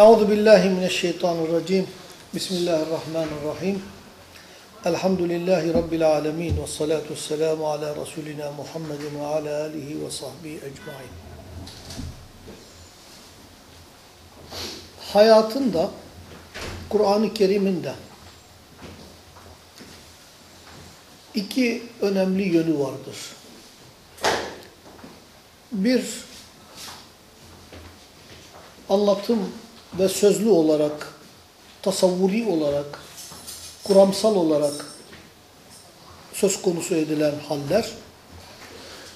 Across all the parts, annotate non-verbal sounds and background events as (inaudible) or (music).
Euzu billahi mineşşeytanirracim. Bismillahirrahmanirrahim. Elhamdülillahi rabbil alamin ve salatu vesselamu ala rasulina Muhammedin ve ala alihi ve sahbihi ecmaîn. Hayatında Kur'an-ı Kerim'inde iki önemli yönü vardır. Bir anlatım ve sözlü olarak, tasavvuri olarak, kuramsal olarak söz konusu edilen haller.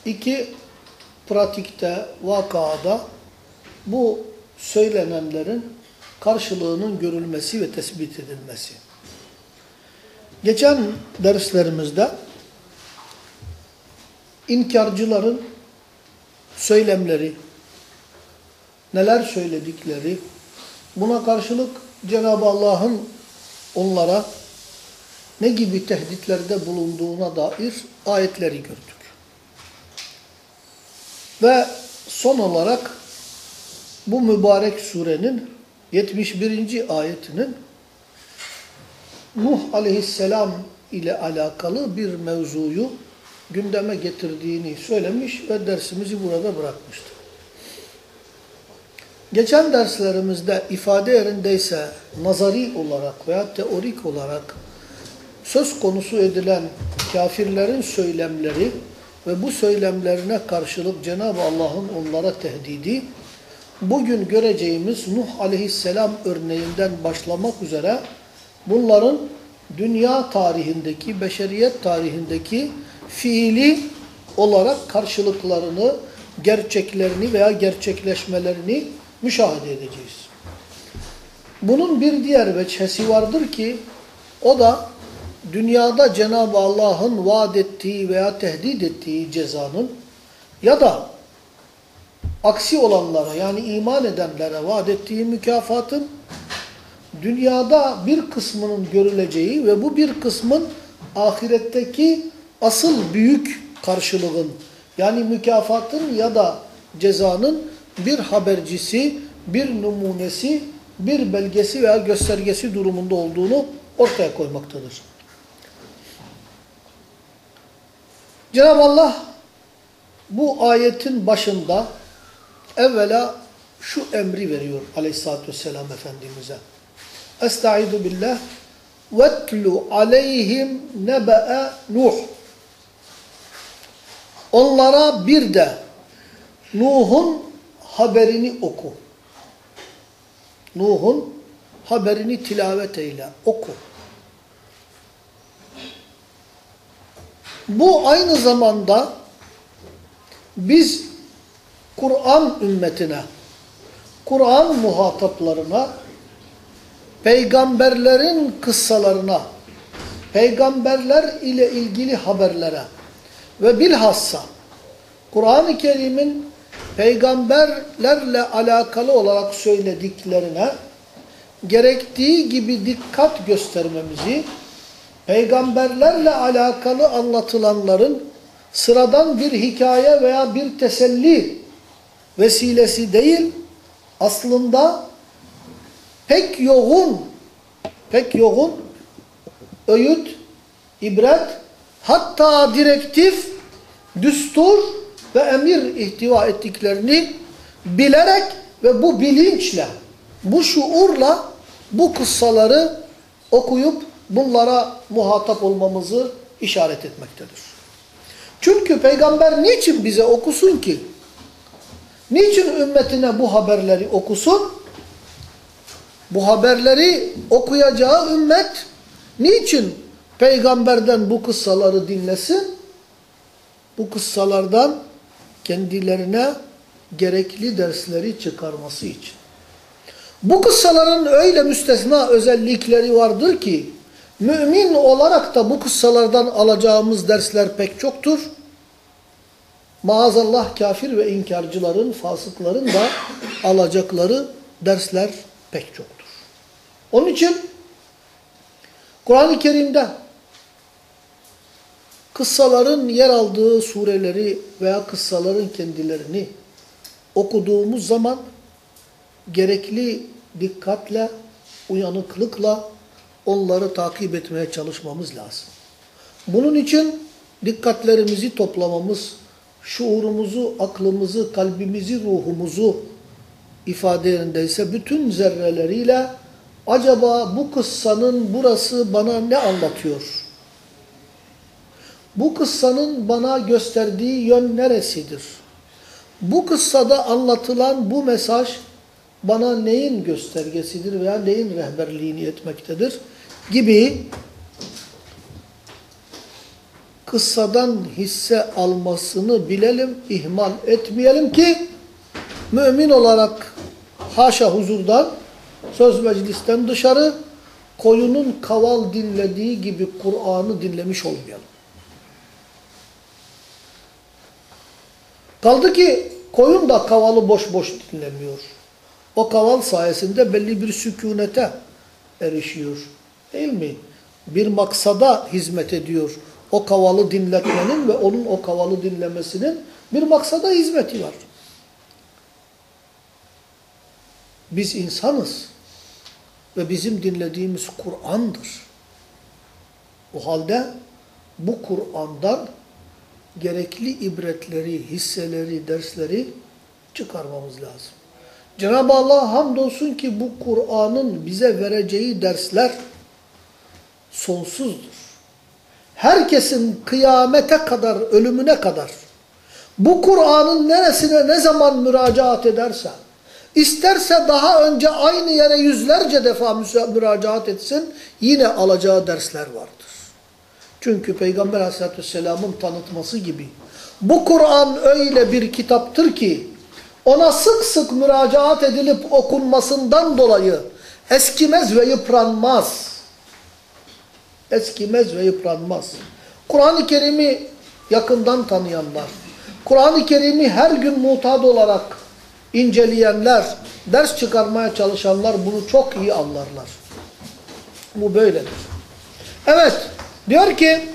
İki, pratikte, vakada bu söylenenlerin karşılığının görülmesi ve tespit edilmesi. Geçen derslerimizde inkarcıların söylemleri, neler söyledikleri, buna karşılık Cenab-ı Allah'ın onlara ne gibi tehditlerde bulunduğuna dair ayetleri gördük. Ve son olarak bu mübarek surenin 71. ayetinin Nuh aleyhisselam ile alakalı bir mevzuyu gündeme getirdiğini söylemiş ve dersimizi burada bırakmıştık. Geçen derslerimizde ifade yerindeyse nazari olarak veya teorik olarak söz konusu edilen kafirlerin söylemleri ve bu söylemlerine karşılık Cenab-ı Allah'ın onlara tehdidi, bugün göreceğimiz Nuh aleyhisselam örneğinden başlamak üzere bunların dünya tarihindeki, beşeriyet tarihindeki fiili olarak karşılıklarını, gerçeklerini veya gerçekleşmelerini müşahede edeceğiz. Bunun bir diğer veçhesi vardır ki o da dünyada Cenab-ı Allah'ın vaat ettiği veya tehdit ettiği cezanın ya da aksi olanlara yani iman edenlere vaat ettiği mükafatın dünyada bir kısmının görüleceği ve bu bir kısmın ahiretteki asıl büyük karşılığın yani mükafatın ya da cezanın bir habercisi, bir numunesi, bir belgesi veya göstergesi durumunda olduğunu ortaya koymaktadır. Cenab-ı Allah bu ayetin başında evvela şu emri veriyor aleyhissalatü vesselam Efendimiz'e. Estaizu billah vetlu aleyhim nebe'e Nuh. Onlara bir de Nuh'un haberini oku. Nuh'un haberini tilavet eyle, oku. Bu aynı zamanda biz Kur'an ümmetine, Kur'an muhataplarına, peygamberlerin kıssalarına, peygamberler ile ilgili haberlere ve bilhassa Kur'an-ı Kerim'in peygamberlerle alakalı olarak söylediklerine gerektiği gibi dikkat göstermemizi, peygamberlerle alakalı anlatılanların sıradan bir hikaye veya bir teselli vesilesi değil, aslında pek yoğun, pek yoğun öğüt, ibret, hatta direktif, düstur ve emir ihtiva ettiklerini bilerek ve bu bilinçle, bu şuurla bu kıssaları okuyup bunlara muhatap olmamızı işaret etmektedir. Çünkü peygamber niçin bize okusun ki? Niçin ümmetine bu haberleri okusun? Bu haberleri okuyacağı ümmet niçin peygamberden bu kıssaları dinlesin? Bu kıssalardan kendilerine gerekli dersleri çıkarması için. Bu kıssaların öyle müstesna özellikleri vardır ki, mümin olarak da bu kıssalardan alacağımız dersler pek çoktur. Maazallah kafir ve inkarcıların, fasıkların da alacakları dersler pek çoktur. Onun için Kur'an-ı Kerim'de kıssaların yer aldığı sureleri veya kıssaların kendilerini okuduğumuz zaman gerekli dikkatle, uyanıklıkla onları takip etmeye çalışmamız lazım. Bunun için dikkatlerimizi toplamamız, şuurumuzu, aklımızı, kalbimizi, ruhumuzu ifade yerindeyse bütün zerreleriyle acaba bu kıssanın burası bana ne anlatıyor? Bu kıssanın bana gösterdiği yön neresidir? Bu kıssada anlatılan bu mesaj bana neyin göstergesidir veya neyin rehberliğini etmektedir gibi kıssadan hisse almasını bilelim, ihmal etmeyelim ki mümin olarak haşa huzurdan, söz meclisten dışarı koyunun kaval dinlediği gibi Kur'an'ı dinlemiş olmayalım. Kaldı ki koyun da kavalı boş boş dinlemiyor. O kaval sayesinde belli bir sükunete erişiyor. Değil mi? Bir maksada hizmet ediyor. O kavalı dinletmenin ve onun o kavalı dinlemesinin bir maksada hizmeti var. Biz insanız. Ve bizim dinlediğimiz Kur'an'dır. O halde bu Kur'an'dan gerekli ibretleri, hisseleri, dersleri çıkarmamız lazım. Cenab-ı Allah hamdolsun ki bu Kur'an'ın bize vereceği dersler sonsuzdur. Herkesin kıyamete kadar, ölümüne kadar bu Kur'an'ın neresine ne zaman müracaat ederse, isterse daha önce aynı yere yüzlerce defa müracaat etsin, yine alacağı dersler vardır. Çünkü Peygamber aleyhissalatü vesselamın tanıtması gibi bu Kur'an öyle bir kitaptır ki ona sık sık müracaat edilip okunmasından dolayı eskimez ve yıpranmaz. Eskimez ve yıpranmaz. Kur'an-ı Kerim'i yakından tanıyanlar, Kur'an-ı Kerim'i her gün mutat olarak inceleyenler, ders çıkarmaya çalışanlar bunu çok iyi anlarlar. Bu böyledir. Evet, diyor ki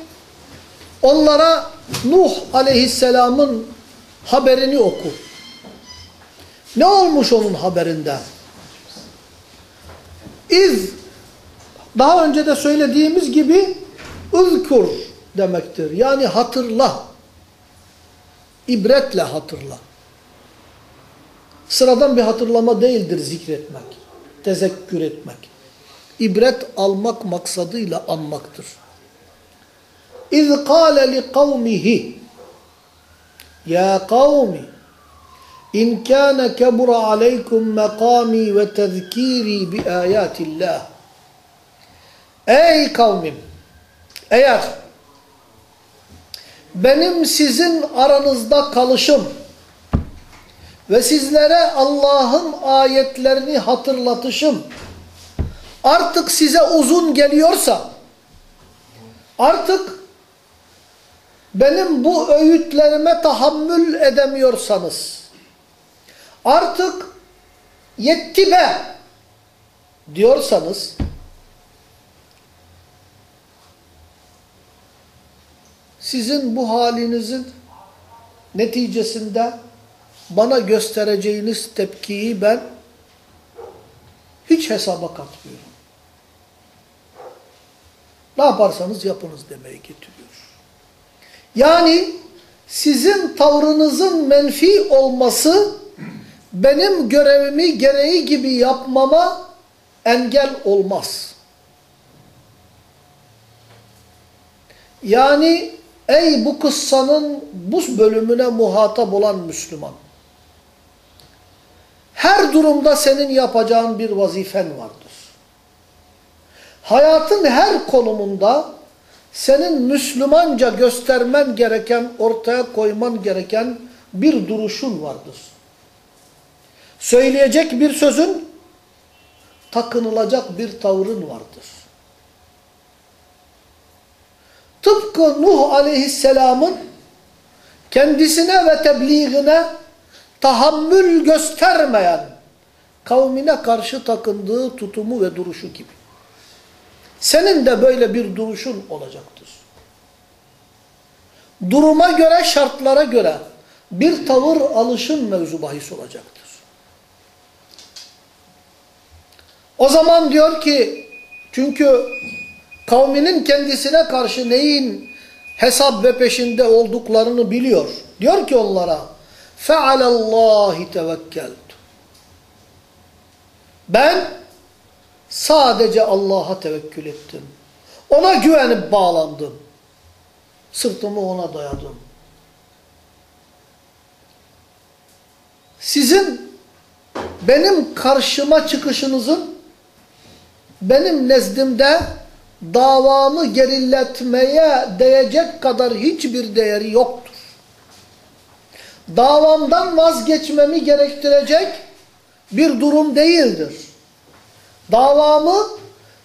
onlara Nuh aleyhisselamın haberini oku. Ne olmuş onun haberinde? İz, daha önce de söylediğimiz gibi ızkur demektir. Yani hatırla. İbretle hatırla. Sıradan bir hatırlama değildir zikretmek, tezekkür etmek. İbret almak maksadıyla anmaktır. Li kavmihi Ya kavmi İn kâne kebura aleykum mekâmi ve tezkîri bi âyâtillah Ey kavmim! Eğer benim sizin aranızda kalışım ve sizlere Allah'ın ayetlerini hatırlatışım artık size uzun geliyorsa artık benim bu öğütlerime tahammül edemiyorsanız artık yetti be diyorsanız sizin bu halinizin neticesinde bana göstereceğiniz tepkiyi ben hiç hesaba katmıyorum. Ne yaparsanız yapınız demeye getiriyor. Yani sizin tavrınızın menfi olması benim görevimi gereği gibi yapmama engel olmaz. Yani ey bu kıssanın bu bölümüne muhatap olan Müslüman. Her durumda senin yapacağın bir vazifen vardır. Hayatın her konumunda senin Müslümanca göstermen gereken, ortaya koyman gereken bir duruşun vardır. Söyleyecek bir sözün, takınılacak bir tavrın vardır. Tıpkı Nuh aleyhisselamın kendisine ve tebliğine tahammül göstermeyen kavmine karşı takındığı tutumu ve duruşu gibi. Senin de böyle bir duruşun olacaktır. Duruma göre, şartlara göre bir tavır alışın mevzu bahis olacaktır. O zaman diyor ki çünkü kavminin kendisine karşı neyin hesap ve peşinde olduklarını biliyor. Diyor ki onlara فَعَلَى اللّٰهِ تَوَكَّلْتُ Ben sadece Allah'a tevekkül ettim. Ona güvenip bağlandım. Sırtımı ona dayadım. Sizin benim karşıma çıkışınızın benim nezdimde davamı geriletmeye değecek kadar hiçbir değeri yoktur. Davamdan vazgeçmemi gerektirecek bir durum değildir. Davamı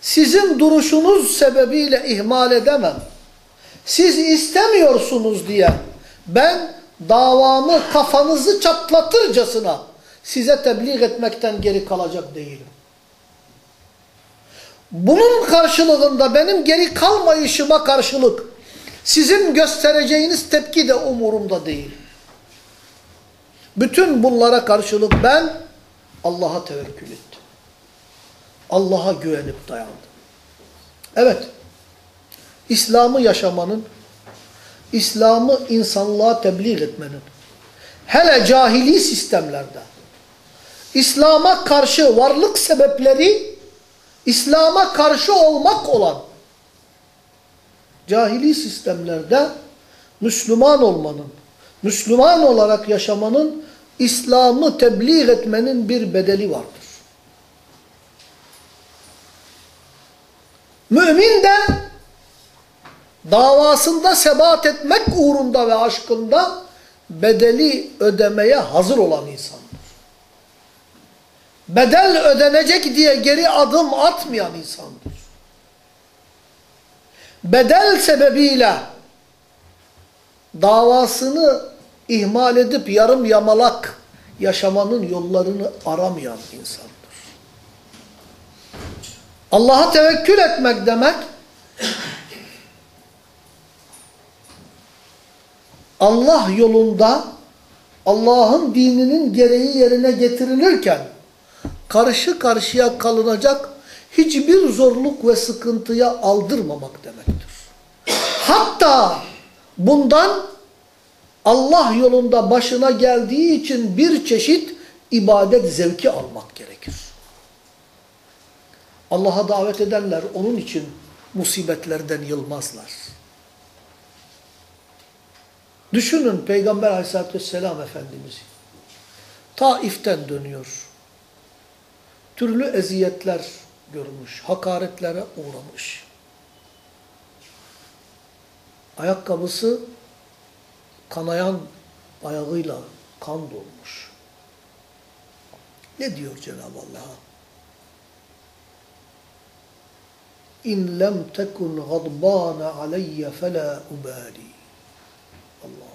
sizin duruşunuz sebebiyle ihmal edemem. Siz istemiyorsunuz diye ben davamı kafanızı çatlatırcasına size tebliğ etmekten geri kalacak değilim. Bunun karşılığında benim geri kalmayışıma karşılık sizin göstereceğiniz tepki de umurumda değil. Bütün bunlara karşılık ben Allah'a tevekkül ettim. Allah'a güvenip dayandım. Evet, İslam'ı yaşamanın, İslam'ı insanlığa tebliğ etmenin, hele cahili sistemlerde, İslam'a karşı varlık sebepleri, İslam'a karşı olmak olan cahili sistemlerde Müslüman olmanın, Müslüman olarak yaşamanın, İslam'ı tebliğ etmenin bir bedeli vardır. Mümin de davasında sebat etmek uğrunda ve aşkında bedeli ödemeye hazır olan insandır. Bedel ödenecek diye geri adım atmayan insandır. Bedel sebebiyle davasını ihmal edip yarım yamalak yaşamanın yollarını aramayan insandır. Allah'a tevekkül etmek demek Allah yolunda Allah'ın dininin gereği yerine getirilirken karşı karşıya kalınacak hiçbir zorluk ve sıkıntıya aldırmamak demektir. Hatta bundan Allah yolunda başına geldiği için bir çeşit ibadet zevki almak gerekir. Allah'a davet edenler onun için musibetlerden yılmazlar. Düşünün Peygamber aleyhissalatü vesselam Efendimiz'i. Taif'ten dönüyor. Türlü eziyetler görmüş, hakaretlere uğramış. Ayakkabısı kanayan ayağıyla kan dolmuş. Ne diyor Cenab-ı Allah'a? İn lem tekun gadbana aleyye fela ubali. Allah.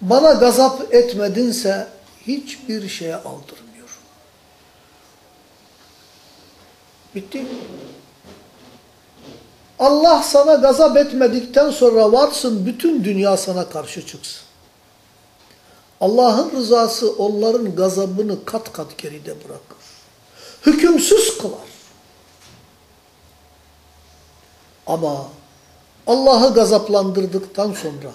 Bana gazap etmedinse hiçbir şeye aldırmıyor. Bitti. Allah sana gazap etmedikten sonra varsın bütün dünya sana karşı çıksın. Allah'ın rızası onların gazabını kat kat geride bırakır. Hükümsüz kılar. Ama Allah'ı gazaplandırdıktan sonra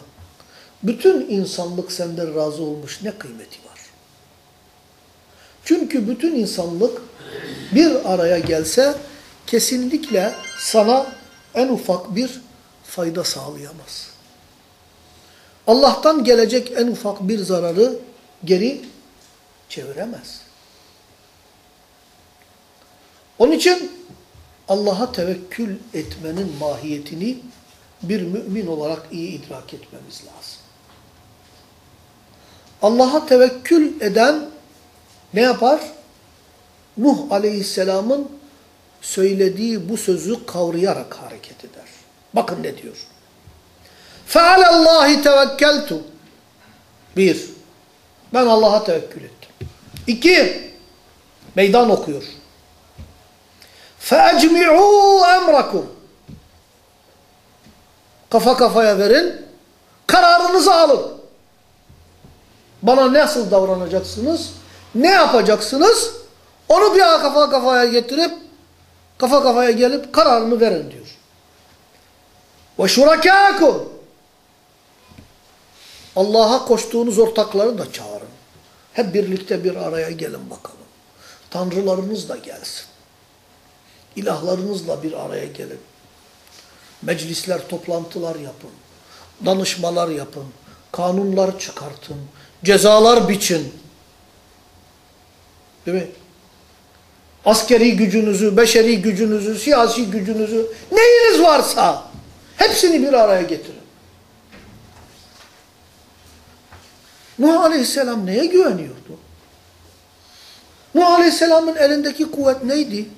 bütün insanlık senden razı olmuş ne kıymeti var? Çünkü bütün insanlık bir araya gelse kesinlikle sana en ufak bir fayda sağlayamaz. Allah'tan gelecek en ufak bir zararı geri çeviremez. Onun için Allah'a tevekkül etmenin mahiyetini bir mümin olarak iyi idrak etmemiz lazım. Allah'a tevekkül eden ne yapar? Nuh Aleyhisselam'ın söylediği bu sözü kavrayarak hareket eder. Bakın ne diyor. فَعَلَى اللّٰهِ تَوَكَّلْتُ Bir, ben Allah'a tevekkül ettim. İki, meydan okuyor. فَاَجْمِعُوا اَمْرَكُمْ Kafa kafaya verin, kararınızı alın. Bana nasıl davranacaksınız? Ne yapacaksınız? Onu bir kafa kafaya getirip kafa kafaya gelip kararını verin diyor. Ve şurakâkum Allah'a koştuğunuz ortakları da çağırın. Hep birlikte bir araya gelin bakalım. Tanrılarınız da gelsin. İlahlarınızla bir araya gelin. Meclisler, toplantılar yapın. Danışmalar yapın. Kanunlar çıkartın. Cezalar biçin. Değil mi? Askeri gücünüzü, beşeri gücünüzü, siyasi gücünüzü, neyiniz varsa hepsini bir araya getirin. Nuh Aleyhisselam neye güveniyordu? Nuh Aleyhisselam'ın elindeki kuvvet neydi?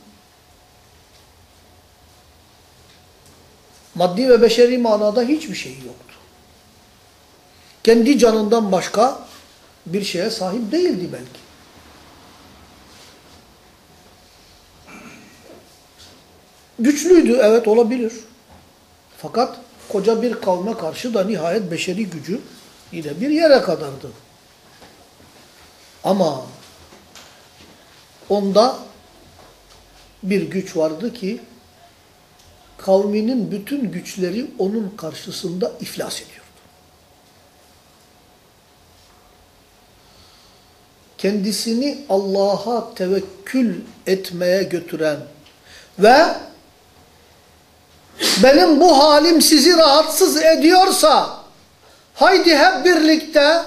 Maddi ve beşeri manada hiçbir şey yoktu. Kendi canından başka bir şeye sahip değildi belki. Güçlüydü evet olabilir. Fakat koca bir kavme karşı da nihayet beşeri gücü yine bir yere kadardı. Ama onda bir güç vardı ki kavminin bütün güçleri onun karşısında iflas ediyordu. Kendisini Allah'a tevekkül etmeye götüren ve benim bu halim sizi rahatsız ediyorsa haydi hep birlikte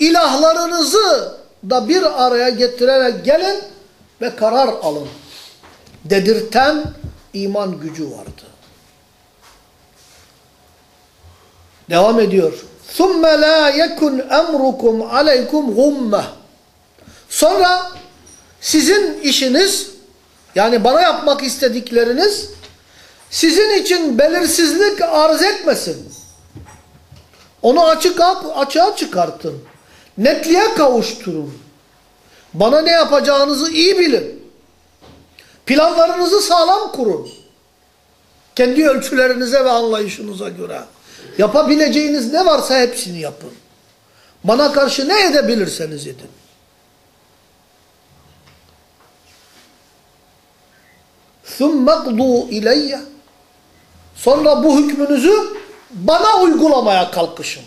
ilahlarınızı da bir araya getirerek gelin ve karar alın. Dedirten iman gücü vardı. Devam ediyor. ثُمَّ لَا يَكُنْ اَمْرُكُمْ عَلَيْكُمْ غُمَّةً Sonra sizin işiniz yani bana yapmak istedikleriniz sizin için belirsizlik arz etmesin. Onu açık açığa çıkartın. Netliğe kavuşturun. Bana ne yapacağınızı iyi bilin. Planlarınızı sağlam kurun. Kendi ölçülerinize ve anlayışınıza göre. Yapabileceğiniz ne varsa hepsini yapın. Bana karşı ne edebilirseniz edin. ثُمَّ قْضُوا اِلَيَّ Sonra bu hükmünüzü bana uygulamaya kalkışın.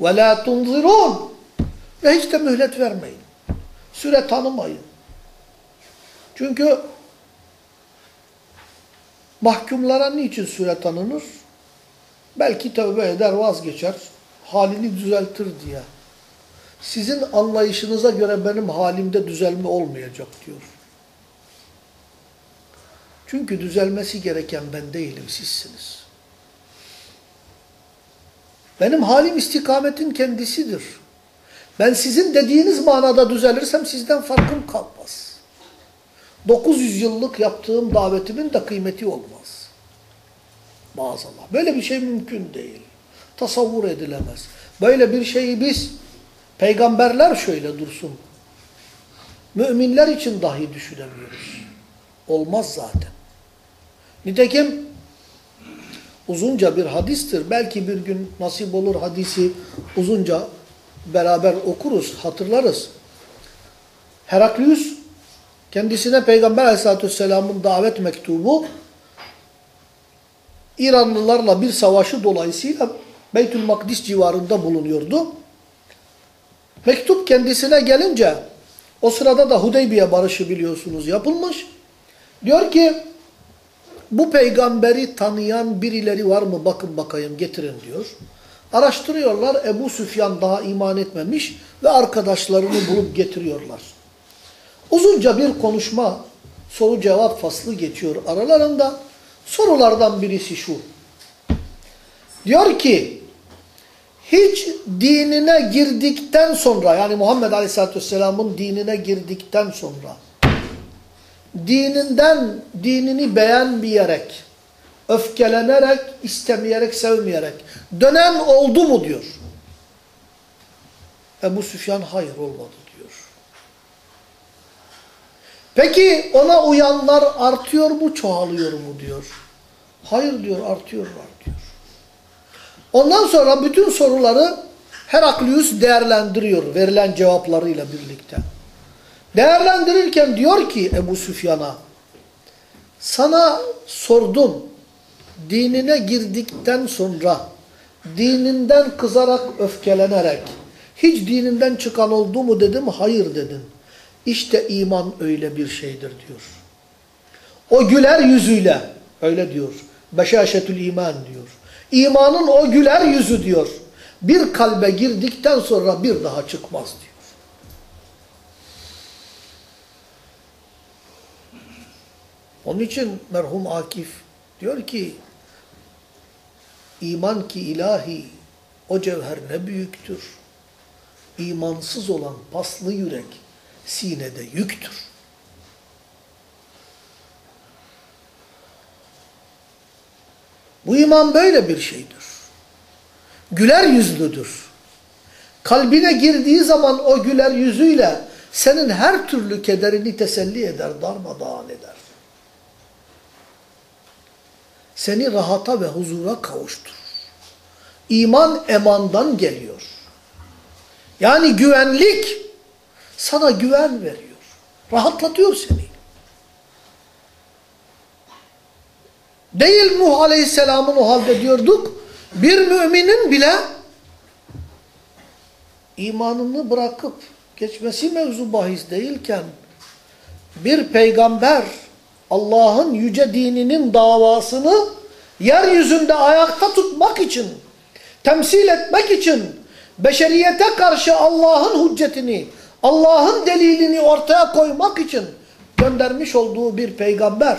وَلَا تُنْظِرُونَ Ve hiç de mühlet vermeyin. Süre tanımayın. Çünkü mahkumlara niçin süre tanınır? Belki tövbe eder, vazgeçer, halini düzeltir diye. Sizin anlayışınıza göre benim halimde düzelme olmayacak diyor. Çünkü düzelmesi gereken ben değilim, sizsiniz. Benim halim istikametin kendisidir. Ben sizin dediğiniz manada düzelirsem sizden farkım kalmaz. 900 yıllık yaptığım davetimin de kıymeti olmaz. Maazallah. Böyle bir şey mümkün değil. Tasavvur edilemez. Böyle bir şeyi biz, peygamberler şöyle dursun, müminler için dahi düşünemiyoruz. Olmaz zaten. Nitekim uzunca bir hadistir. Belki bir gün nasip olur hadisi uzunca beraber okuruz, hatırlarız. Heraklius kendisine Peygamber aleyhissalatü vesselamın davet mektubu İranlılarla bir savaşı dolayısıyla Beytül Makdis civarında bulunuyordu. Mektup kendisine gelince o sırada da Hudeybiye barışı biliyorsunuz yapılmış. Diyor ki bu peygamberi tanıyan birileri var mı bakın bakayım getirin diyor. Araştırıyorlar Ebu Süfyan daha iman etmemiş ve arkadaşlarını bulup getiriyorlar. Uzunca bir konuşma soru cevap faslı geçiyor aralarında. Sorulardan birisi şu. Diyor ki hiç dinine girdikten sonra yani Muhammed Aleyhisselatü Vesselam'ın dinine girdikten sonra dininden dinini beğenmeyerek, öfkelenerek, istemeyerek, sevmeyerek dönen oldu mu diyor. Ebu Süfyan hayır olmadı. Peki ona uyanlar artıyor mu, çoğalıyor mu diyor. Hayır diyor, artıyorlar diyor. Ondan sonra bütün soruları Heraklius değerlendiriyor verilen cevaplarıyla birlikte. Değerlendirirken diyor ki Ebu Süfyan'a sana sordum dinine girdikten sonra dininden kızarak öfkelenerek hiç dininden çıkan oldu mu dedim hayır dedin. İşte iman öyle bir şeydir diyor. O güler yüzüyle öyle diyor. Beşaşetül iman diyor. İmanın o güler yüzü diyor. Bir kalbe girdikten sonra bir daha çıkmaz diyor. Onun için merhum Akif diyor ki iman ki ilahi o cevher ne büyüktür. İmansız olan paslı yürek sinede yüktür. Bu iman böyle bir şeydir. Güler yüzlüdür. Kalbine girdiği zaman o güler yüzüyle senin her türlü kederini teselli eder, darmadağın eder. Seni rahata ve huzura kavuşturur. İman emandan geliyor. Yani güvenlik sana güven veriyor. Rahatlatıyor seni. Değil Nuh Aleyhisselam'ın o halde diyorduk. Bir müminin bile imanını bırakıp geçmesi mevzu bahis değilken bir peygamber Allah'ın yüce dininin davasını yeryüzünde ayakta tutmak için, temsil etmek için, beşeriyete karşı Allah'ın hüccetini, Allah'ın delilini ortaya koymak için göndermiş olduğu bir peygamber.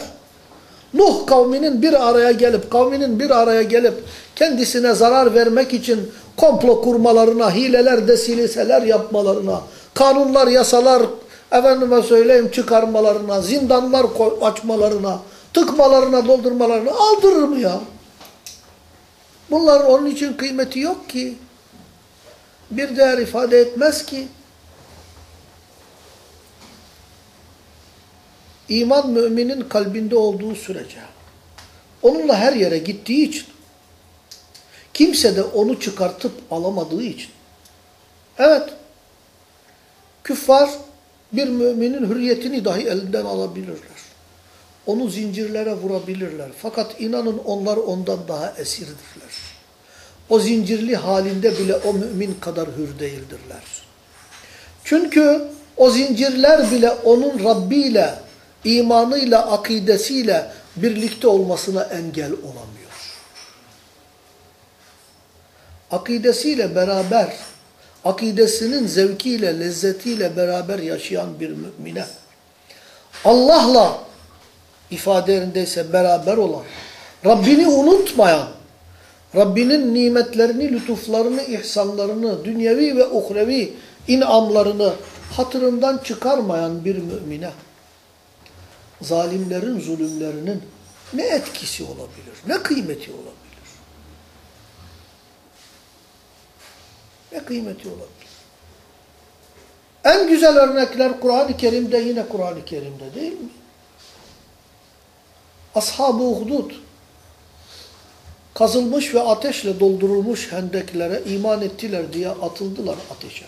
Nuh kavminin bir araya gelip, kavminin bir araya gelip kendisine zarar vermek için komplo kurmalarına, hileler, desiliseler yapmalarına, kanunlar, yasalar, efendime söyleyeyim çıkarmalarına, zindanlar açmalarına, tıkmalarına, doldurmalarına aldırır mı ya? Bunların onun için kıymeti yok ki. Bir değer ifade etmez ki. İman müminin kalbinde olduğu sürece, onunla her yere gittiği için, kimse de onu çıkartıp alamadığı için. Evet, küffar bir müminin hürriyetini dahi elinden alabilirler. Onu zincirlere vurabilirler. Fakat inanın onlar ondan daha esirdirler. O zincirli halinde bile o mümin kadar hür değildirler. Çünkü o zincirler bile onun Rabbi ile, imanıyla, akidesiyle birlikte olmasına engel olamıyor. Akidesiyle beraber, akidesinin zevkiyle, lezzetiyle beraber yaşayan bir mümine, Allah'la ifadelerindeyse beraber olan, Rabbini unutmayan, Rabbinin nimetlerini, lütuflarını, ihsanlarını, dünyevi ve uhrevi inamlarını hatırından çıkarmayan bir mümine, zalimlerin zulümlerinin ne etkisi olabilir, ne kıymeti olabilir? Ne kıymeti olabilir? En güzel örnekler Kur'an-ı Kerim'de yine Kur'an-ı Kerim'de değil mi? Ashab-ı Uhdud kazılmış ve ateşle doldurulmuş hendeklere iman ettiler diye atıldılar ateşe.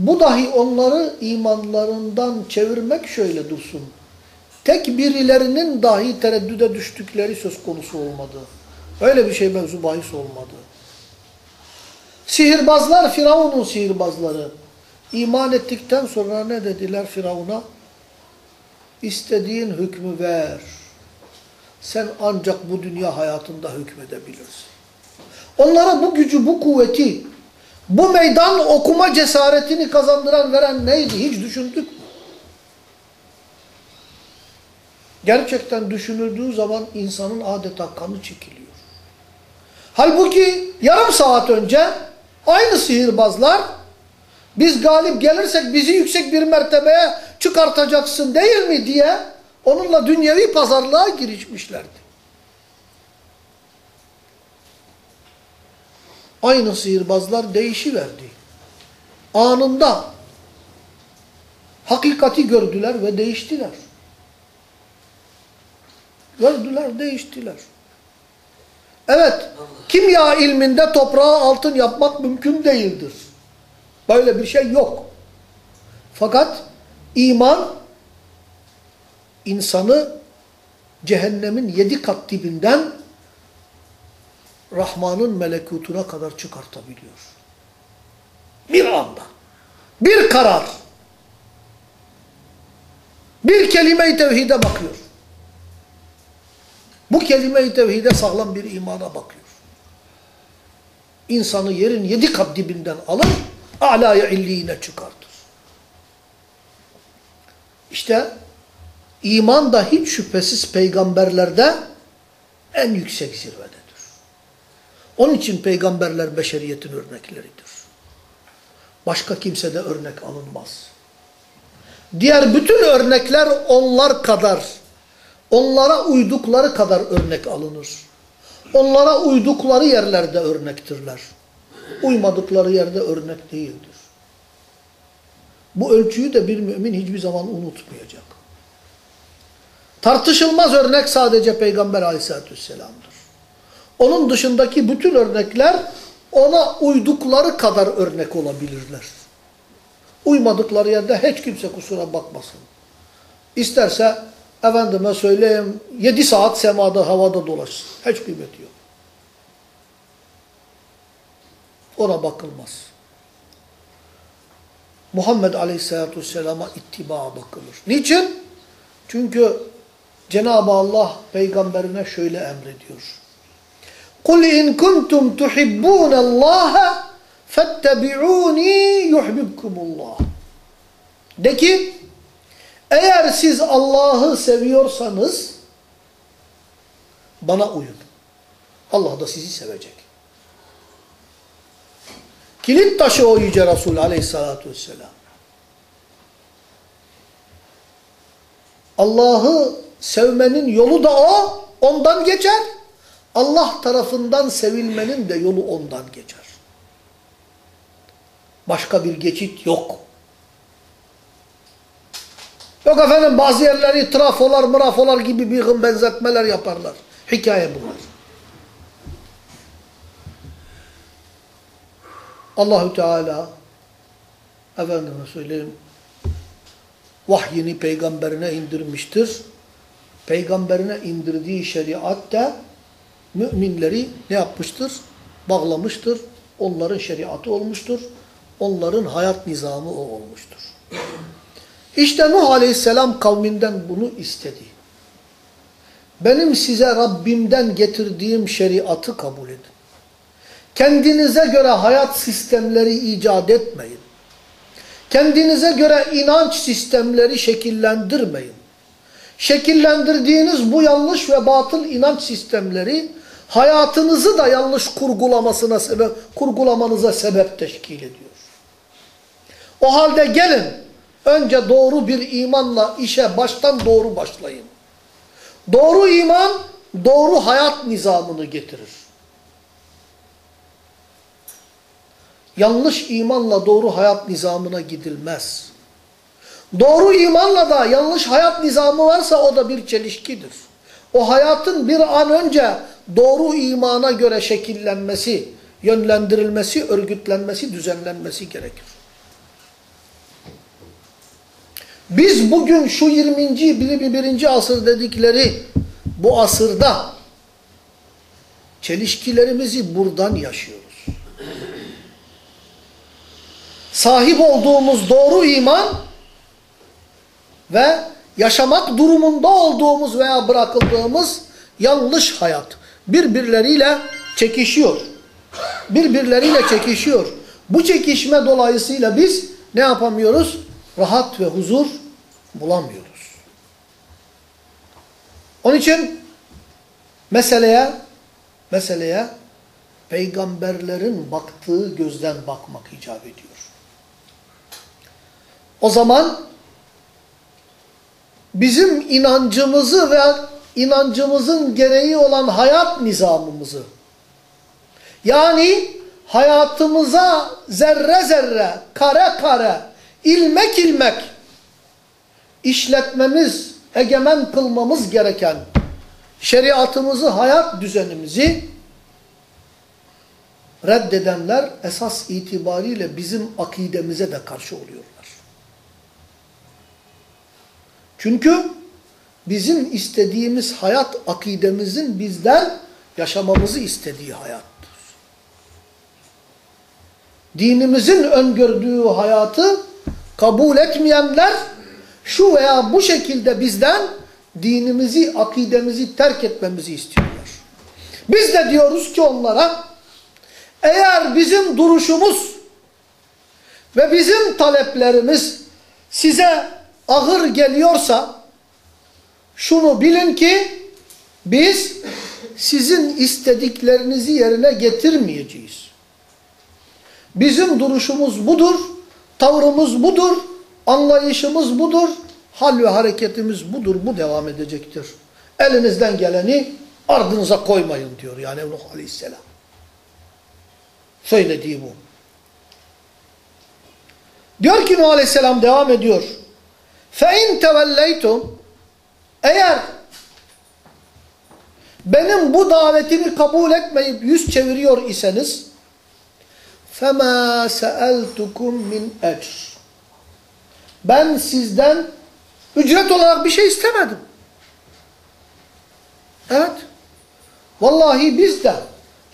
Bu dahi onları imanlarından çevirmek şöyle dursun. Tek birilerinin dahi tereddüde düştükleri söz konusu olmadı. Öyle bir şey mevzu bahis olmadı. Sihirbazlar, Firavun'un sihirbazları. iman ettikten sonra ne dediler Firavun'a? İstediğin hükmü ver. Sen ancak bu dünya hayatında hükmedebilirsin. Onlara bu gücü, bu kuvveti, bu meydan okuma cesaretini kazandıran, veren neydi? Hiç düşündük mü? Gerçekten düşünüldüğü zaman insanın adeta kanı çekiliyor. Halbuki yarım saat önce aynı sihirbazlar biz galip gelirsek bizi yüksek bir mertebeye çıkartacaksın değil mi diye onunla dünyevi pazarlığa girişmişlerdi. Aynı sihirbazlar değişiverdi. Anında hakikati gördüler ve değiştiler. Gördüler, değiştiler. Evet, Kimya ilminde toprağı altın yapmak mümkün değildir. Böyle bir şey yok. Fakat iman insanı cehennemin yedi kat dibinden Rahman'ın melekutuna kadar çıkartabiliyor. Bir anda. Bir karar. Bir kelime-i tevhide bakıyor. Bu kelime-i tevhide sağlam bir imana bakıyor. İnsanı yerin yedi kat dibinden alır, alaya illiğine çıkartır. İşte iman da hiç şüphesiz peygamberlerde en yüksek zirvededir. Onun için peygamberler beşeriyetin örnekleridir. Başka kimsede örnek alınmaz. Diğer bütün örnekler onlar kadar, onlara uydukları kadar örnek alınır. Onlara uydukları yerlerde örnektirler. Uymadıkları yerde örnek değildir. Bu ölçüyü de bir mümin hiçbir zaman unutmayacak. Tartışılmaz örnek sadece Peygamber aleyhissalatü vesselam'dır. Onun dışındaki bütün örnekler ona uydukları kadar örnek olabilirler. Uymadıkları yerde hiç kimse kusura bakmasın. İsterse efendime söyleyeyim 7 saat semada havada dolaşsın. Hiç kıymeti yok. Ona bakılmaz. Muhammed Aleyhisselatü Vesselam'a ittiba bakılır. Niçin? Çünkü Cenab-ı Allah peygamberine şöyle emrediyor. قُلْ اِنْ كُنْتُمْ تُحِبُّونَ اللّٰهَ فَاتَّبِعُونِي يُحْبِبْكُمُ اللّٰهِ De ki, eğer siz Allah'ı seviyorsanız bana uyun. Allah da sizi sevecek. Kilit taşı o Yüce Resul aleyhissalatü vesselam. Allah'ı sevmenin yolu da o, ondan geçer. Allah tarafından sevilmenin de yolu ondan geçer. Başka bir geçit yok. Yok efendim bazı yerleri trafolar, mırafolar gibi bir benzetmeler yaparlar. Hikaye bunlar. Allahü Teala efendime söyleyeyim vahyini peygamberine indirmiştir. Peygamberine indirdiği şeriat da müminleri ne yapmıştır? Bağlamıştır. Onların şeriatı olmuştur. Onların hayat nizamı o olmuştur. İşte Nuh Aleyhisselam kavminden bunu istedi. Benim size Rabbimden getirdiğim şeriatı kabul edin. Kendinize göre hayat sistemleri icat etmeyin. Kendinize göre inanç sistemleri şekillendirmeyin. Şekillendirdiğiniz bu yanlış ve batıl inanç sistemleri hayatınızı da yanlış kurgulamasına sebep, kurgulamanıza sebep teşkil ediyor. O halde gelin önce doğru bir imanla işe baştan doğru başlayın. Doğru iman doğru hayat nizamını getirir. Yanlış imanla doğru hayat nizamına gidilmez. Doğru imanla da yanlış hayat nizamı varsa o da bir çelişkidir. O hayatın bir an önce doğru imana göre şekillenmesi, yönlendirilmesi, örgütlenmesi, düzenlenmesi gerekir. Biz bugün şu 20. 21. asır dedikleri bu asırda çelişkilerimizi buradan yaşıyoruz. Sahip olduğumuz doğru iman ve yaşamak durumunda olduğumuz veya bırakıldığımız yanlış hayat birbirleriyle çekişiyor. Birbirleriyle çekişiyor. Bu çekişme dolayısıyla biz ne yapamıyoruz? Rahat ve huzur bulamıyoruz. Onun için meseleye meseleye peygamberlerin baktığı gözden bakmak icap ediyor. O zaman bizim inancımızı ve inancımızın gereği olan hayat nizamımızı yani hayatımıza zerre zerre, kare kare, ilmek ilmek işletmemiz, egemen kılmamız gereken şeriatımızı, hayat düzenimizi reddedenler esas itibariyle bizim akidemize de karşı oluyorlar. Çünkü bizim istediğimiz hayat akidemizin bizden yaşamamızı istediği hayattır. Dinimizin öngördüğü hayatı kabul etmeyenler şu veya bu şekilde bizden dinimizi, akidemizi terk etmemizi istiyorlar. Biz de diyoruz ki onlara eğer bizim duruşumuz ve bizim taleplerimiz size ağır geliyorsa şunu bilin ki biz sizin istediklerinizi yerine getirmeyeceğiz. Bizim duruşumuz budur, tavrımız budur, anlayışımız budur, hal ve hareketimiz budur, bu devam edecektir. Elinizden geleni ardınıza koymayın diyor yani Nuh Aleyhisselam. Söylediği bu. Diyor ki Nuh Aleyhisselam devam ediyor. فَاِنْ تَوَلَّيْتُمْ Eğer benim bu davetimi kabul etmeyip yüz çeviriyor iseniz فَمَا سَأَلْتُكُمْ مِنْ اَجْرٍ Ben sizden ücret olarak bir şey istemedim. Evet. Vallahi biz de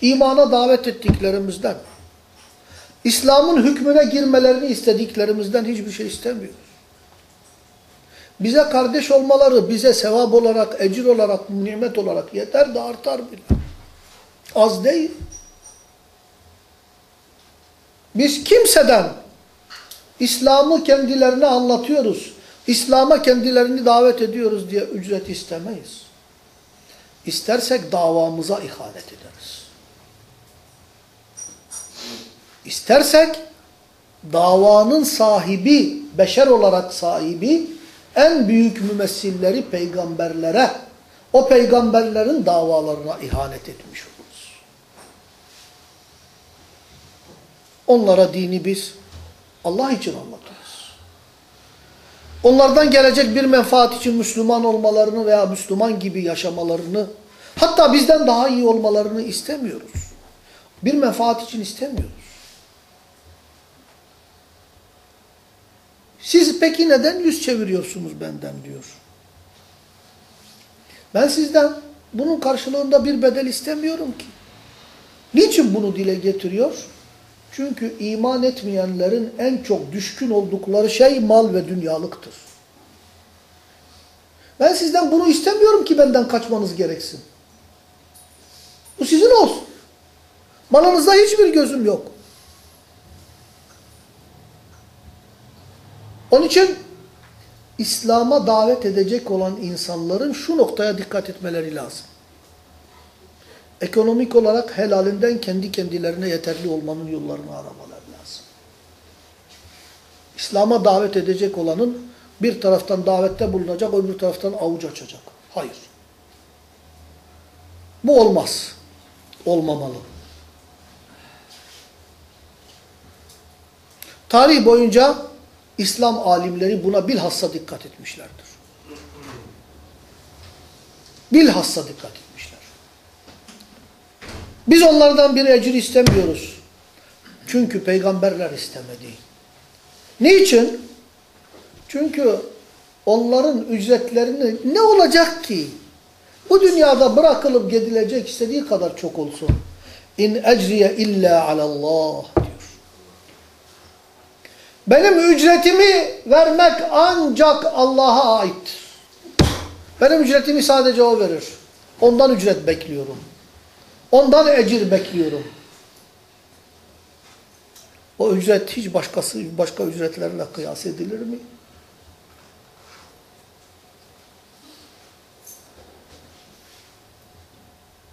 imana davet ettiklerimizden, İslam'ın hükmüne girmelerini istediklerimizden hiçbir şey istemiyoruz. Bize kardeş olmaları, bize sevap olarak, ecir olarak, nimet olarak yeter de artar bile. Az değil. Biz kimseden İslam'ı kendilerine anlatıyoruz, İslam'a kendilerini davet ediyoruz diye ücret istemeyiz. İstersek davamıza ihanet ederiz. İstersek davanın sahibi, beşer olarak sahibi, en büyük mümessilleri peygamberlere, o peygamberlerin davalarına ihanet etmiş oluruz. Onlara dini biz Allah için anlatırız. Onlardan gelecek bir menfaat için Müslüman olmalarını veya Müslüman gibi yaşamalarını, hatta bizden daha iyi olmalarını istemiyoruz. Bir menfaat için istemiyoruz. Siz peki neden yüz çeviriyorsunuz benden diyor. Ben sizden bunun karşılığında bir bedel istemiyorum ki. Niçin bunu dile getiriyor? Çünkü iman etmeyenlerin en çok düşkün oldukları şey mal ve dünyalıktır. Ben sizden bunu istemiyorum ki benden kaçmanız gereksin. Bu sizin olsun. Malınızda hiçbir gözüm yok. Onun için İslam'a davet edecek olan insanların şu noktaya dikkat etmeleri lazım. Ekonomik olarak helalinden kendi kendilerine yeterli olmanın yollarını aramaları lazım. İslam'a davet edecek olanın bir taraftan davette bulunacak, öbür taraftan avuç açacak. Hayır. Bu olmaz. Olmamalı. Tarih boyunca İslam alimleri buna bilhassa dikkat etmişlerdir. Bilhassa dikkat etmişler. Biz onlardan bir ecir istemiyoruz. Çünkü peygamberler istemedi. Niçin? Çünkü onların ücretlerini ne olacak ki? Bu dünyada bırakılıp gidilecek istediği kadar çok olsun. İn ecriye illa alallah. Benim ücretimi vermek ancak Allah'a ait. Benim ücretimi sadece O verir. Ondan ücret bekliyorum. Ondan ecir bekliyorum. O ücret hiç başkası başka ücretlerle kıyas edilir mi?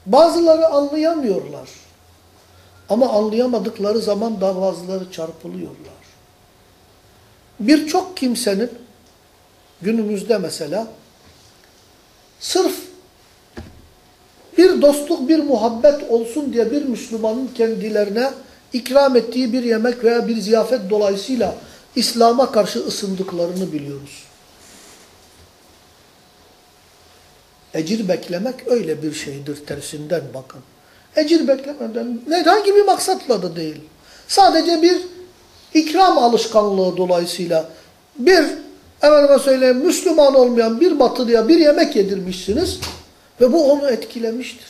Bazıları anlayamıyorlar. Ama anlayamadıkları zaman da bazıları çarpılıyorlar. Birçok kimsenin günümüzde mesela sırf bir dostluk, bir muhabbet olsun diye bir Müslümanın kendilerine ikram ettiği bir yemek veya bir ziyafet dolayısıyla İslam'a karşı ısındıklarını biliyoruz. Ecir beklemek öyle bir şeydir tersinden bakın. Ecir beklemeden, herhangi bir maksatla da değil. Sadece bir ikram alışkanlığı dolayısıyla bir efendime söyleyeyim Müslüman olmayan bir batılıya bir yemek yedirmişsiniz ve bu onu etkilemiştir.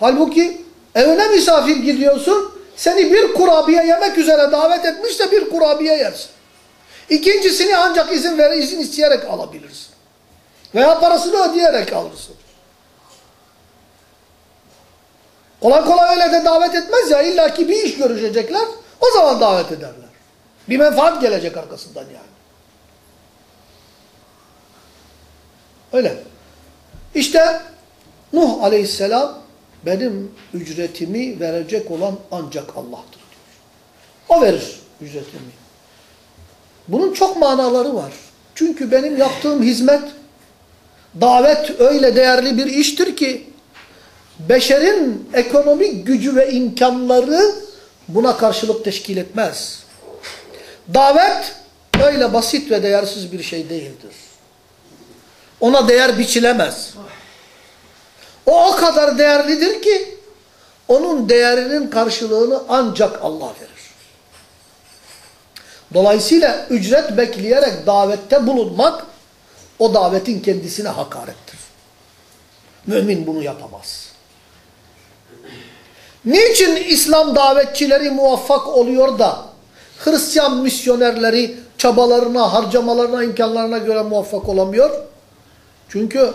Halbuki evine misafir gidiyorsun, seni bir kurabiye yemek üzere davet etmişse bir kurabiye yersin. İkincisini ancak izin ver, izin isteyerek alabilirsin. Veya parasını ödeyerek alırsın. Kolay kolay öyle de davet etmez ya, illaki bir iş görüşecekler, o zaman davet ederler. Bir menfaat gelecek arkasından yani. Öyle. İşte Nuh aleyhisselam benim ücretimi verecek olan ancak Allah'tır diyor. O verir ücretimi. Bunun çok manaları var. Çünkü benim yaptığım hizmet, davet öyle değerli bir iştir ki, beşerin ekonomik gücü ve imkanları buna karşılık teşkil etmez. Davet öyle basit ve değersiz bir şey değildir. Ona değer biçilemez. O o kadar değerlidir ki onun değerinin karşılığını ancak Allah verir. Dolayısıyla ücret bekleyerek davette bulunmak o davetin kendisine hakarettir. Mümin bunu yapamaz. Niçin İslam davetçileri muvaffak oluyor da Hristiyan misyonerleri çabalarına, harcamalarına, imkanlarına göre muvaffak olamıyor? Çünkü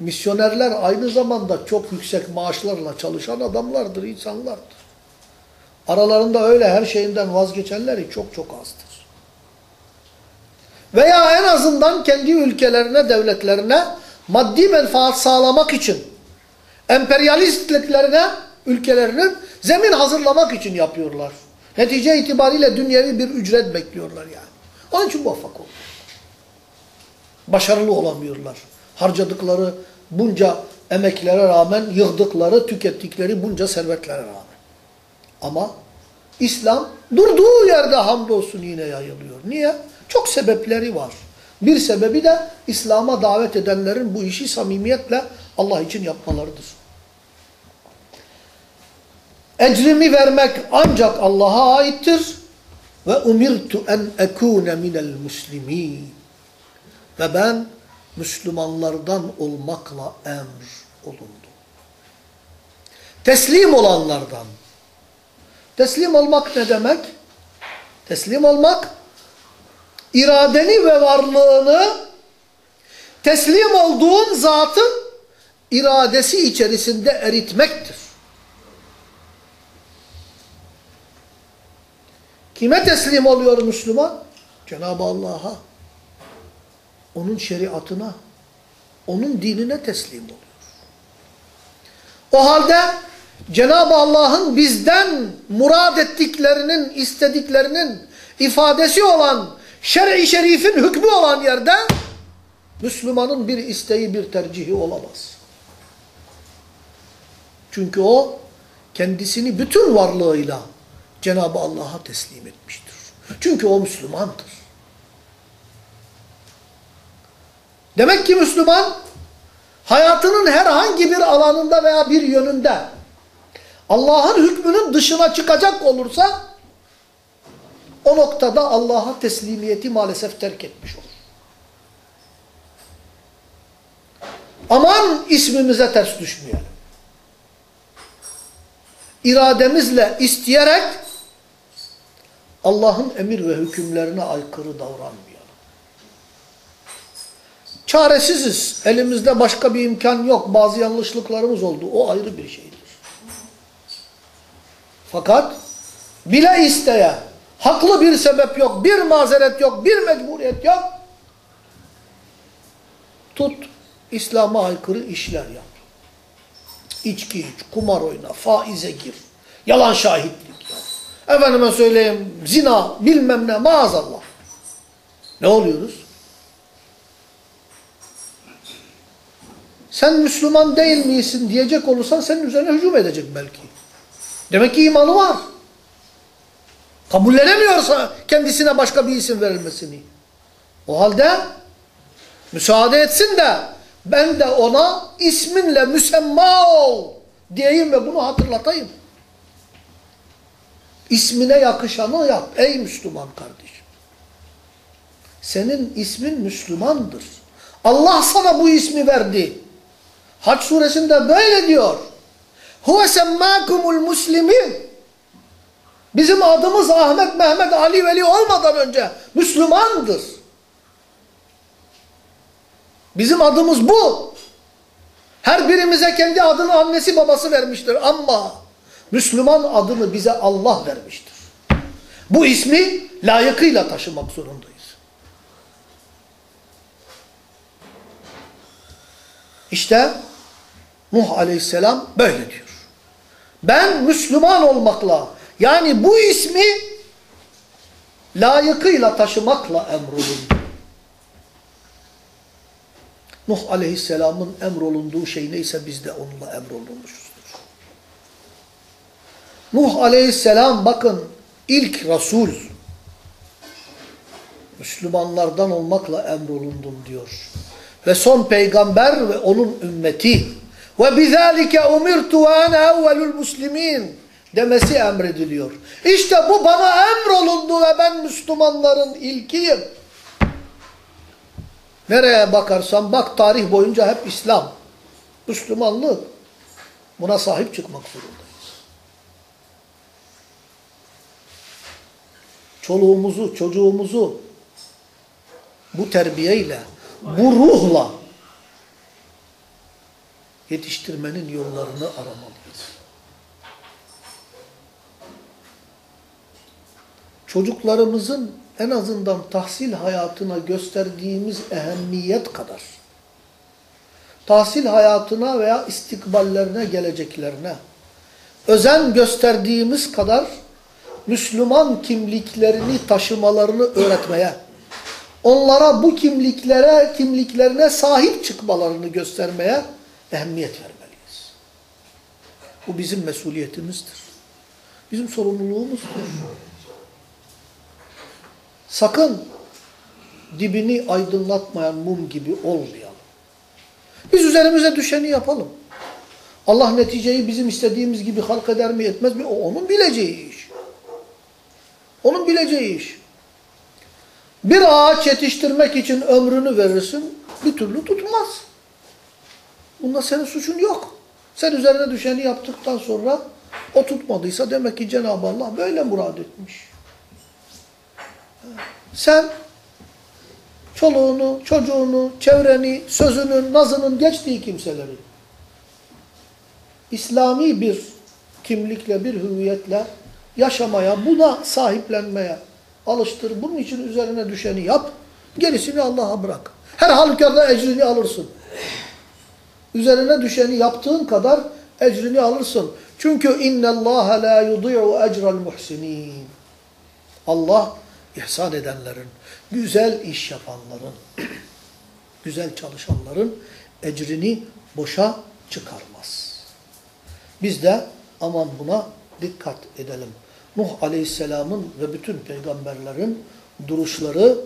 misyonerler aynı zamanda çok yüksek maaşlarla çalışan adamlardır, insanlardır. Aralarında öyle her şeyinden vazgeçenleri çok çok azdır. Veya en azından kendi ülkelerine, devletlerine maddi menfaat sağlamak için, emperyalistliklerine, ülkelerinin zemin hazırlamak için yapıyorlar. Netice itibariyle dünyevi bir ücret bekliyorlar yani. Onun için muvaffak olmuyor. Başarılı olamıyorlar. Harcadıkları bunca emeklere rağmen, yığdıkları, tükettikleri bunca servetlere rağmen. Ama İslam durduğu yerde hamdolsun yine yayılıyor. Niye? Çok sebepleri var. Bir sebebi de İslam'a davet edenlerin bu işi samimiyetle Allah için yapmalarıdır. Ecrimi vermek ancak Allah'a aittir. Ve umirtu en ekune minel muslimin. Ve ben Müslümanlardan olmakla emr olundum. Teslim olanlardan. Teslim olmak ne demek? Teslim olmak, iradeni ve varlığını teslim olduğun zatın iradesi içerisinde eritmektir. Kime teslim oluyor Müslüman? Cenab-ı Allah'a. Onun şeriatına, onun dinine teslim oluyor. O halde Cenab-ı Allah'ın bizden murad ettiklerinin, istediklerinin ifadesi olan şer'i şerifin hükmü olan yerde Müslümanın bir isteği, bir tercihi olamaz. Çünkü o kendisini bütün varlığıyla Cenab-ı Allah'a teslim etmiştir. Çünkü o Müslümandır. Demek ki Müslüman hayatının herhangi bir alanında veya bir yönünde Allah'ın hükmünün dışına çıkacak olursa o noktada Allah'a teslimiyeti maalesef terk etmiş olur. Aman ismimize ters düşmeyelim. İrademizle isteyerek Allah'ın emir ve hükümlerine aykırı davranmayalım. Çaresiziz. Elimizde başka bir imkan yok. Bazı yanlışlıklarımız oldu. O ayrı bir şeydir. Fakat bile isteye, haklı bir sebep yok, bir mazeret yok, bir mecburiyet yok. Tut, İslam'a aykırı işler yap. İçki iç, kumar oyna, faize gir, yalan yap. Efendime söyleyeyim, zina, bilmem ne, maazallah. Ne oluyoruz? Sen Müslüman değil misin diyecek olursan senin üzerine hücum edecek belki. Demek ki imanı var. Kabullenemiyorsa kendisine başka bir isim verilmesini. O halde müsaade etsin de ben de ona isminle müsemma ol diyeyim ve bunu hatırlatayım. İsmine yakışanı yap ey Müslüman kardeşim. Senin ismin Müslümandır. Allah sana bu ismi verdi. Hac suresinde böyle diyor. Huve semmâkumul muslimin. Bizim adımız Ahmet, Mehmet, Ali, Veli olmadan önce Müslümandır. Bizim adımız bu. Her birimize kendi adını annesi babası vermiştir ama Müslüman adını bize Allah vermiştir. Bu ismi layıkıyla taşımak zorundayız. İşte Nuh aleyhisselam böyle diyor. Ben Müslüman olmakla yani bu ismi layıkıyla taşımakla emrolundum. Nuh aleyhisselamın emrolunduğu şey neyse biz de onunla emrolunmuşuzdur. Nuh aleyhisselam bakın ilk Resul. Müslümanlardan olmakla emrolundum diyor. Ve son peygamber ve onun ümmeti. Ve bizalike umirtu ve ana evvelul muslimin demesi emrediliyor. İşte bu bana emrolundu ve ben Müslümanların ilkiyim. Nereye bakarsan bak tarih boyunca hep İslam. Müslümanlık. Buna sahip çıkmak zorundayız. Çoluğumuzu, çocuğumuzu bu terbiyeyle, bu ruhla yetiştirmenin yollarını aramalıyız. Çocuklarımızın en azından tahsil hayatına gösterdiğimiz ehemmiyet kadar, tahsil hayatına veya istikballerine, geleceklerine özen gösterdiğimiz kadar Müslüman kimliklerini taşımalarını öğretmeye, onlara bu kimliklere, kimliklerine sahip çıkmalarını göstermeye ehemmiyet vermeliyiz. Bu bizim mesuliyetimizdir. Bizim sorumluluğumuzdur. Sakın dibini aydınlatmayan mum gibi olmayalım. Biz üzerimize düşeni yapalım. Allah neticeyi bizim istediğimiz gibi halk eder mi etmez mi? O onun bileceği iş. Onun bileceği iş. Bir ağaç yetiştirmek için ömrünü verirsin, bir türlü tutmaz. Bunda senin suçun yok. Sen üzerine düşeni yaptıktan sonra o tutmadıysa demek ki Cenab-ı Allah böyle murad etmiş. Sen çoluğunu, çocuğunu, çevreni, sözünün, nazının geçtiği kimseleri İslami bir kimlikle, bir hüviyetle yaşamaya, buna sahiplenmeye alıştır. Bunun için üzerine düşeni yap. Gerisini Allah'a bırak. Her halükarda ecrini alırsın. Üzerine düşeni yaptığın kadar ecrini alırsın. Çünkü inna Allah la yudi'u ecra'l muhsinin. Allah ihsan edenlerin, güzel iş yapanların, (clears throat) güzel çalışanların ecrini boşa çıkarmaz. Biz de aman buna dikkat edelim. Nuh Aleyhisselam'ın ve bütün peygamberlerin duruşları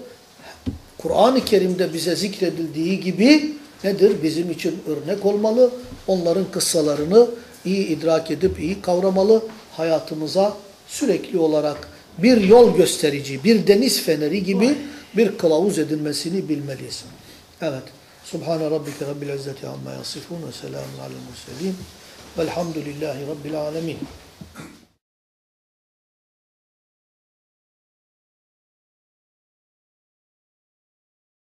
Kur'an-ı Kerim'de bize zikredildiği gibi nedir? Bizim için örnek olmalı. Onların kıssalarını iyi idrak edip iyi kavramalı. Hayatımıza sürekli olarak bir yol gösterici, bir deniz feneri gibi bir kılavuz edilmesini bilmeliyiz. Evet. Subhane rabbike rabbil izzeti amma yasifun ve selamun alel murselin velhamdülillahi rabbil alemin.